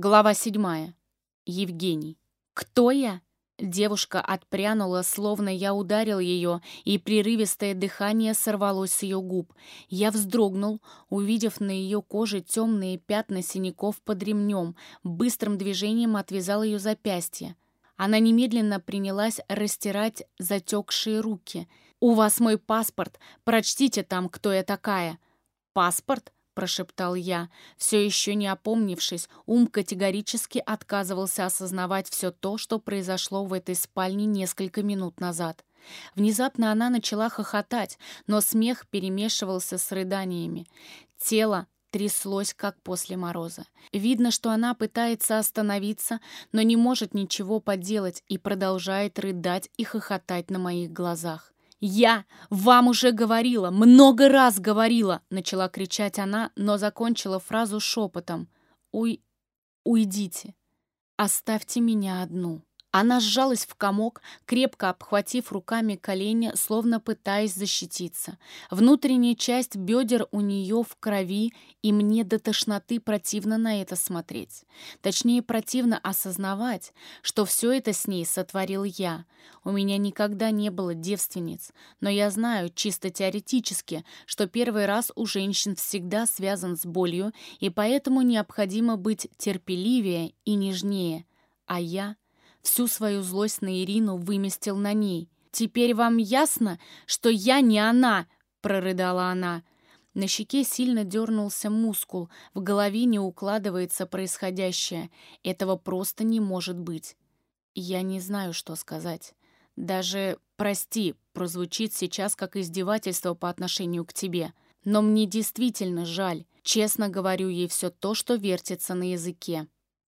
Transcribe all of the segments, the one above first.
Глава седьмая. Евгений. «Кто я?» Девушка отпрянула, словно я ударил ее, и прерывистое дыхание сорвалось с ее губ. Я вздрогнул, увидев на ее коже темные пятна синяков под ремнем, быстрым движением отвязал ее запястье. Она немедленно принялась растирать затекшие руки. «У вас мой паспорт, прочтите там, кто я такая». «Паспорт?» Прошептал я. Все еще не опомнившись, ум категорически отказывался осознавать все то, что произошло в этой спальне несколько минут назад. Внезапно она начала хохотать, но смех перемешивался с рыданиями. Тело тряслось, как после мороза. Видно, что она пытается остановиться, но не может ничего поделать и продолжает рыдать и хохотать на моих глазах. «Я вам уже говорила, много раз говорила!» Начала кричать она, но закончила фразу шепотом. «Уй... уйдите! Оставьте меня одну!» Она сжалась в комок, крепко обхватив руками колени, словно пытаясь защититься. Внутренняя часть бедер у нее в крови, и мне до тошноты противно на это смотреть. Точнее, противно осознавать, что все это с ней сотворил я. У меня никогда не было девственниц, но я знаю, чисто теоретически, что первый раз у женщин всегда связан с болью, и поэтому необходимо быть терпеливее и нежнее. А я — Всю свою злость на Ирину выместил на ней. «Теперь вам ясно, что я не она!» — прорыдала она. На щеке сильно дернулся мускул, в голове не укладывается происходящее. Этого просто не может быть. Я не знаю, что сказать. Даже «прости» прозвучит сейчас как издевательство по отношению к тебе. Но мне действительно жаль. Честно говорю ей все то, что вертится на языке.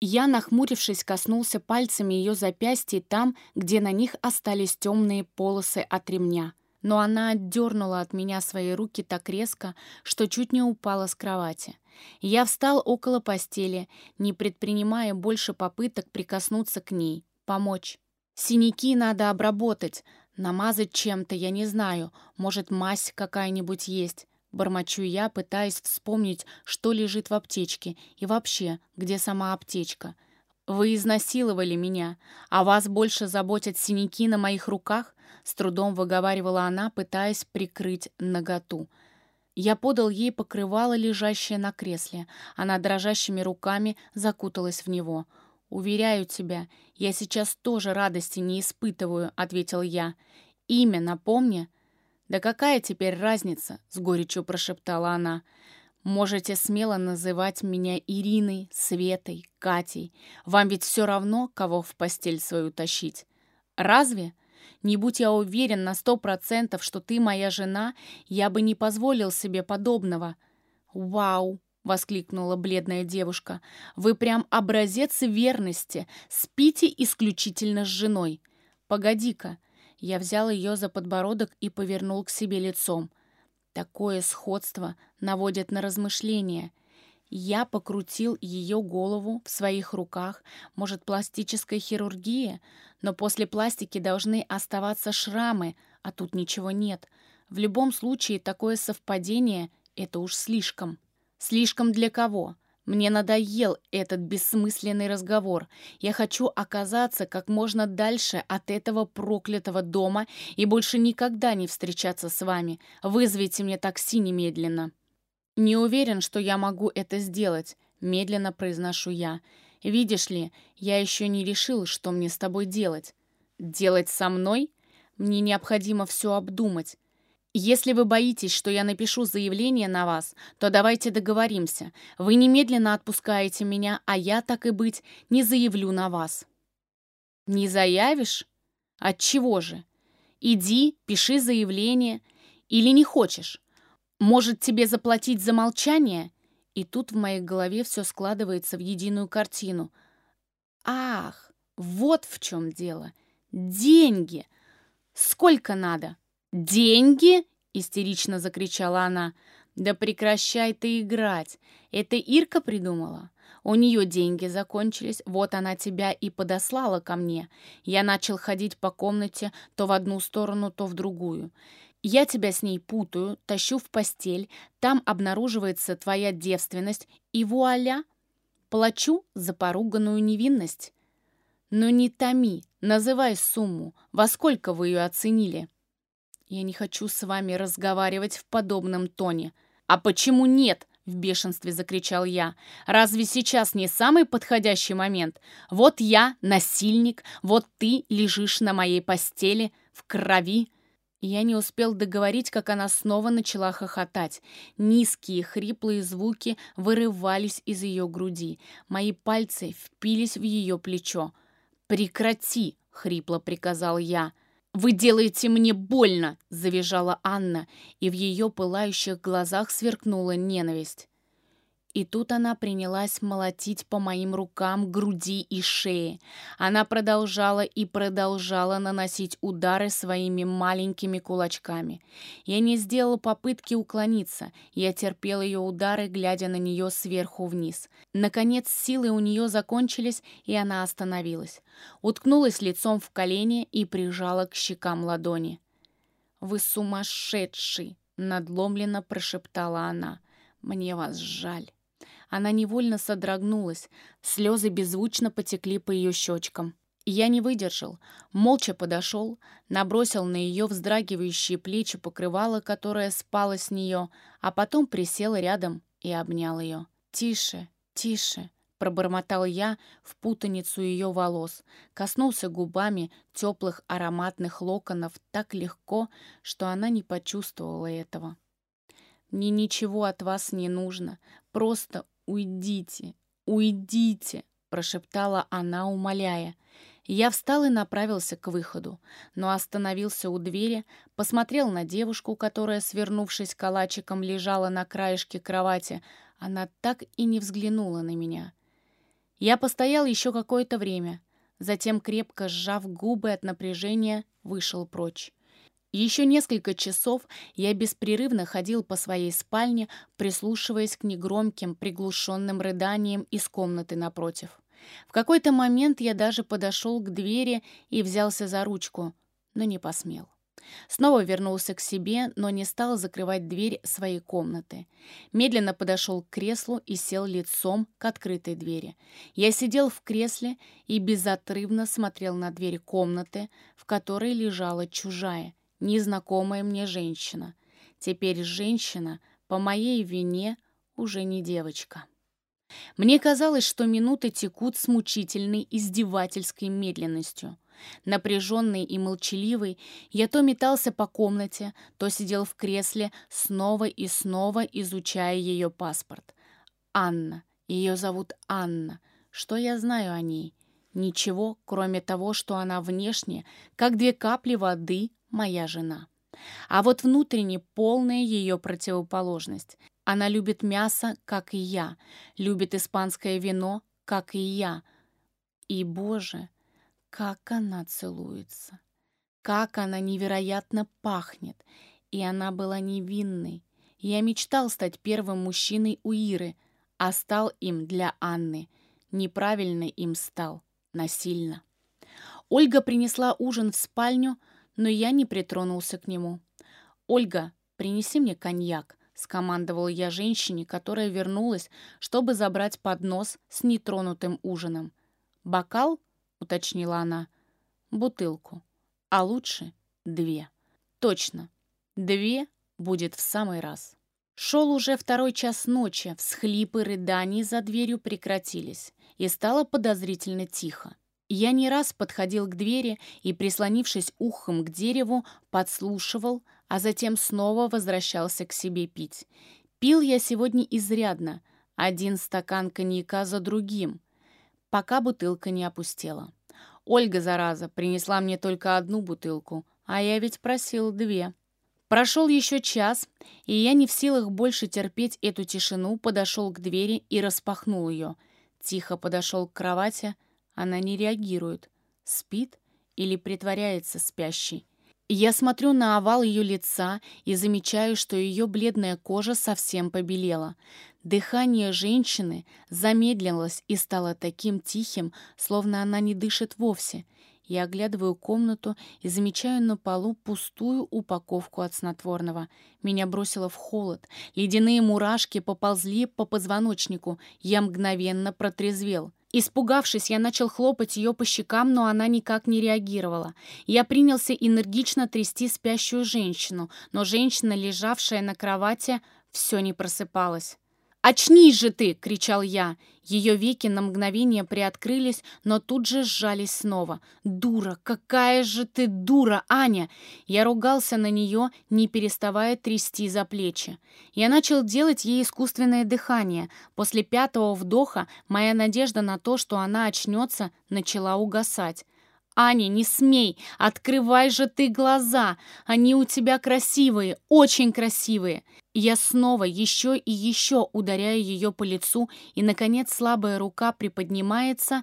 Я, нахмурившись, коснулся пальцами ее запястья там, где на них остались темные полосы от ремня. Но она отдернула от меня свои руки так резко, что чуть не упала с кровати. Я встал около постели, не предпринимая больше попыток прикоснуться к ней, помочь. Синяки надо обработать, намазать чем-то, я не знаю, может, мазь какая-нибудь есть. Бормочу я, пытаясь вспомнить, что лежит в аптечке и вообще, где сама аптечка. «Вы изнасиловали меня, а вас больше заботят синяки на моих руках?» С трудом выговаривала она, пытаясь прикрыть наготу. Я подал ей покрывало, лежащее на кресле. Она дрожащими руками закуталась в него. «Уверяю тебя, я сейчас тоже радости не испытываю», — ответил я. «Имя напомни». «Да какая теперь разница?» — с горечью прошептала она. «Можете смело называть меня Ириной, Светой, Катей. Вам ведь все равно, кого в постель свою тащить. Разве? Не будь я уверен на сто процентов, что ты моя жена, я бы не позволил себе подобного». «Вау!» — воскликнула бледная девушка. «Вы прям образец верности. Спите исключительно с женой. Погоди-ка, я взял ее за подбородок и повернул к себе лицом. Такое сходство наводит на размышления. Я покрутил ее голову в своих руках. Может, пластическая хирургия? Но после пластики должны оставаться шрамы, а тут ничего нет. В любом случае, такое совпадение — это уж слишком. Слишком для кого? Мне надоел этот бессмысленный разговор. Я хочу оказаться как можно дальше от этого проклятого дома и больше никогда не встречаться с вами. Вызовите мне такси немедленно». «Не уверен, что я могу это сделать», — медленно произношу я. «Видишь ли, я еще не решил, что мне с тобой делать». «Делать со мной? Мне необходимо все обдумать. Если вы боитесь, что я напишу заявление на вас, то давайте договоримся. Вы немедленно отпускаете меня, а я, так и быть, не заявлю на вас». «Не заявишь? Отчего же? Иди, пиши заявление. Или не хочешь? Может, тебе заплатить за молчание?» И тут в моей голове все складывается в единую картину. «Ах, вот в чем дело! Деньги! Сколько надо?» «Деньги?» — истерично закричала она. «Да прекращай ты играть! Это Ирка придумала. У нее деньги закончились, вот она тебя и подослала ко мне. Я начал ходить по комнате то в одну сторону, то в другую. Я тебя с ней путаю, тащу в постель, там обнаруживается твоя девственность, и вуаля! плачу за поруганную невинность. Но не томи, называй сумму, во сколько вы ее оценили. Я не хочу с вами разговаривать в подобном тоне. А почему нет? В бешенстве закричал я. «Разве сейчас не самый подходящий момент? Вот я, насильник, вот ты лежишь на моей постели, в крови, я не успел договорить, как она снова начала хохотать. Низкие, хриплые звуки вырывались из ее груди. Мои пальцы впились в ее плечо. «Прекрати!» — хрипло приказал я. «Вы делаете мне больно!» — завизжала Анна, и в ее пылающих глазах сверкнула ненависть. И тут она принялась молотить по моим рукам, груди и шее. Она продолжала и продолжала наносить удары своими маленькими кулачками. Я не сделала попытки уклониться. Я терпел ее удары, глядя на нее сверху вниз. Наконец силы у нее закончились, и она остановилась. Уткнулась лицом в колени и прижала к щекам ладони. «Вы сумасшедший!» — надломленно прошептала она. «Мне вас жаль». Она невольно содрогнулась, слезы беззвучно потекли по ее щечкам. Я не выдержал, молча подошел, набросил на ее вздрагивающие плечи покрывало, которое спало с нее, а потом присел рядом и обнял ее. «Тише, тише!» — пробормотал я в путаницу ее волос, коснулся губами теплых ароматных локонов так легко, что она не почувствовала этого. «Мне ничего от вас не нужно, просто «Уйдите, уйдите!» — прошептала она, умоляя. Я встал и направился к выходу, но остановился у двери, посмотрел на девушку, которая, свернувшись калачиком, лежала на краешке кровати. Она так и не взглянула на меня. Я постоял еще какое-то время, затем, крепко сжав губы от напряжения, вышел прочь. Еще несколько часов я беспрерывно ходил по своей спальне, прислушиваясь к негромким, приглушенным рыданиям из комнаты напротив. В какой-то момент я даже подошел к двери и взялся за ручку, но не посмел. Снова вернулся к себе, но не стал закрывать дверь своей комнаты. Медленно подошел к креслу и сел лицом к открытой двери. Я сидел в кресле и безотрывно смотрел на дверь комнаты, в которой лежала чужая, незнакомая мне женщина. Теперь женщина по моей вине уже не девочка. Мне казалось, что минуты текут с мучительной издевательской медленностью. Напряженный и молчаливый, я то метался по комнате, то сидел в кресле, снова и снова изучая ее паспорт. Анна. Ее зовут Анна. Что я знаю о ней? Ничего, кроме того, что она внешне, как две капли воды, моя жена. А вот внутренне полная ее противоположность. Она любит мясо, как и я, любит испанское вино, как и я. И, Боже, как она целуется! Как она невероятно пахнет! И она была невинной. Я мечтал стать первым мужчиной у Иры, а стал им для Анны. Неправильно им стал, насильно. Ольга принесла ужин в спальню, но я не притронулся к нему. «Ольга, принеси мне коньяк», — скомандовал я женщине, которая вернулась, чтобы забрать поднос с нетронутым ужином. «Бокал?» — уточнила она. «Бутылку. А лучше две». «Точно. Две будет в самый раз». Шел уже второй час ночи, всхлипы рыданий за дверью прекратились, и стало подозрительно тихо. Я не раз подходил к двери и, прислонившись ухом к дереву, подслушивал, а затем снова возвращался к себе пить. Пил я сегодня изрядно, один стакан коньяка за другим, пока бутылка не опустела. Ольга, зараза, принесла мне только одну бутылку, а я ведь просил две. Прошел еще час, и я не в силах больше терпеть эту тишину, подошел к двери и распахнул ее. Тихо подошел к кровати, она не реагирует. Спит или притворяется спящей. Я смотрю на овал ее лица и замечаю, что ее бледная кожа совсем побелела. Дыхание женщины замедлилось и стало таким тихим, словно она не дышит вовсе. Я оглядываю комнату и замечаю на полу пустую упаковку от снотворного. Меня бросило в холод. Ледяные мурашки поползли по позвоночнику. Я мгновенно протрезвел. Испугавшись, я начал хлопать ее по щекам, но она никак не реагировала. Я принялся энергично трясти спящую женщину, но женщина, лежавшая на кровати, все не просыпалась. «Очнись же ты!» — кричал я. Ее веки на мгновение приоткрылись, но тут же сжались снова. «Дура! Какая же ты дура, Аня!» Я ругался на нее, не переставая трясти за плечи. Я начал делать ей искусственное дыхание. После пятого вдоха моя надежда на то, что она очнется, начала угасать. «Аня, не смей! Открывай же ты глаза! Они у тебя красивые, очень красивые!» Я снова еще и еще ударяю ее по лицу, и, наконец, слабая рука приподнимается,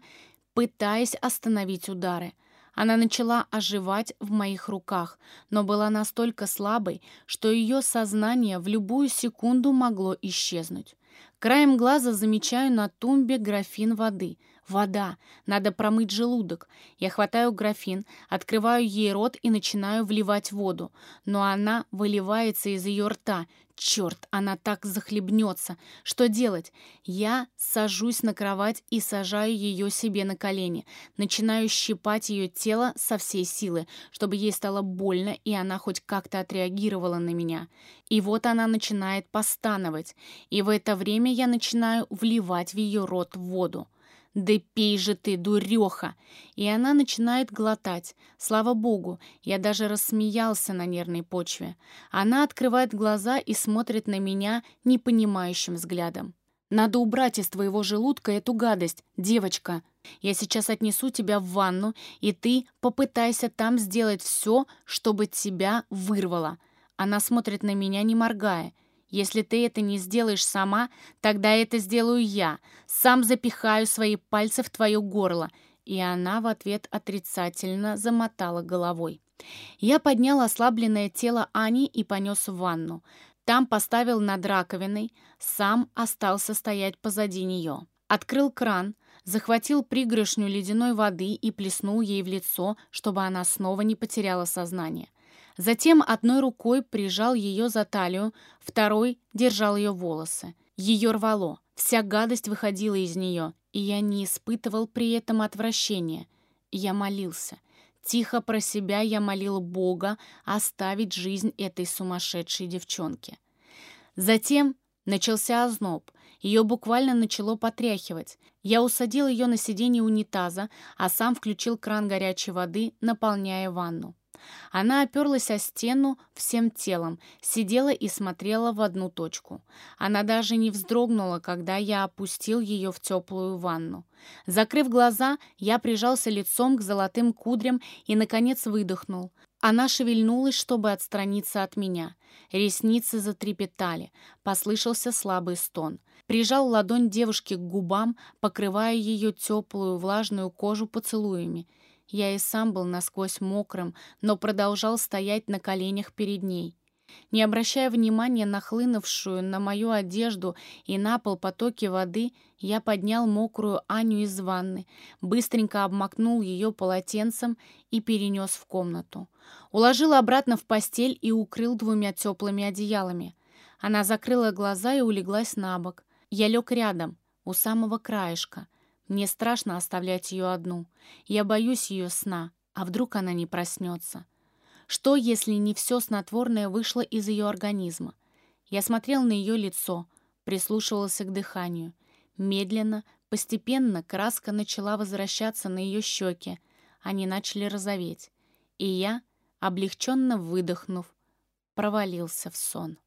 пытаясь остановить удары. Она начала оживать в моих руках, но была настолько слабой, что ее сознание в любую секунду могло исчезнуть. Краем глаза замечаю на тумбе графин воды. Вода. Надо промыть желудок. Я хватаю графин, открываю ей рот и начинаю вливать воду. Но она выливается из ее рта. Черт, она так захлебнется. Что делать? Я сажусь на кровать и сажаю ее себе на колени. Начинаю щипать ее тело со всей силы, чтобы ей стало больно, и она хоть как-то отреагировала на меня. И вот она начинает постановать. И в это время я начинаю вливать в ее рот воду. «Да пей же ты, дуреха!» И она начинает глотать. Слава богу, я даже рассмеялся на нервной почве. Она открывает глаза и смотрит на меня непонимающим взглядом. «Надо убрать из твоего желудка эту гадость, девочка. Я сейчас отнесу тебя в ванну, и ты попытайся там сделать все, чтобы тебя вырвало». Она смотрит на меня, не моргая. Если ты это не сделаешь сама, тогда это сделаю я. Сам запихаю свои пальцы в твое горло». И она в ответ отрицательно замотала головой. Я поднял ослабленное тело Ани и понес в ванну. Там поставил над раковиной, сам остался стоять позади нее. Открыл кран, захватил пригоршню ледяной воды и плеснул ей в лицо, чтобы она снова не потеряла сознание. Затем одной рукой прижал ее за талию, второй держал ее волосы. Ее рвало, вся гадость выходила из нее, и я не испытывал при этом отвращения. Я молился. Тихо про себя я молил Бога оставить жизнь этой сумасшедшей девчонке. Затем начался озноб. Ее буквально начало потряхивать. Я усадил ее на сиденье унитаза, а сам включил кран горячей воды, наполняя ванну. Она оперлась о стену всем телом, сидела и смотрела в одну точку. Она даже не вздрогнула, когда я опустил ее в теплую ванну. Закрыв глаза, я прижался лицом к золотым кудрям и, наконец, выдохнул. Она шевельнулась, чтобы отстраниться от меня. Ресницы затрепетали. Послышался слабый стон. Прижал ладонь девушки к губам, покрывая ее теплую влажную кожу поцелуями. Я и сам был насквозь мокрым, но продолжал стоять на коленях перед ней. Не обращая внимания на хлынувшую на мою одежду и на пол потоки воды, я поднял мокрую Аню из ванны, быстренько обмакнул ее полотенцем и перенес в комнату. Уложил обратно в постель и укрыл двумя теплыми одеялами. Она закрыла глаза и улеглась на бок. Я лег рядом, у самого краешка — мне страшно оставлять ее одну. Я боюсь ее сна, а вдруг она не проснется? Что, если не все снотворное вышло из ее организма? Я смотрел на ее лицо, прислушивался к дыханию. Медленно, постепенно краска начала возвращаться на ее щеки. Они начали розоветь. И я, облегченно выдохнув, провалился в сон.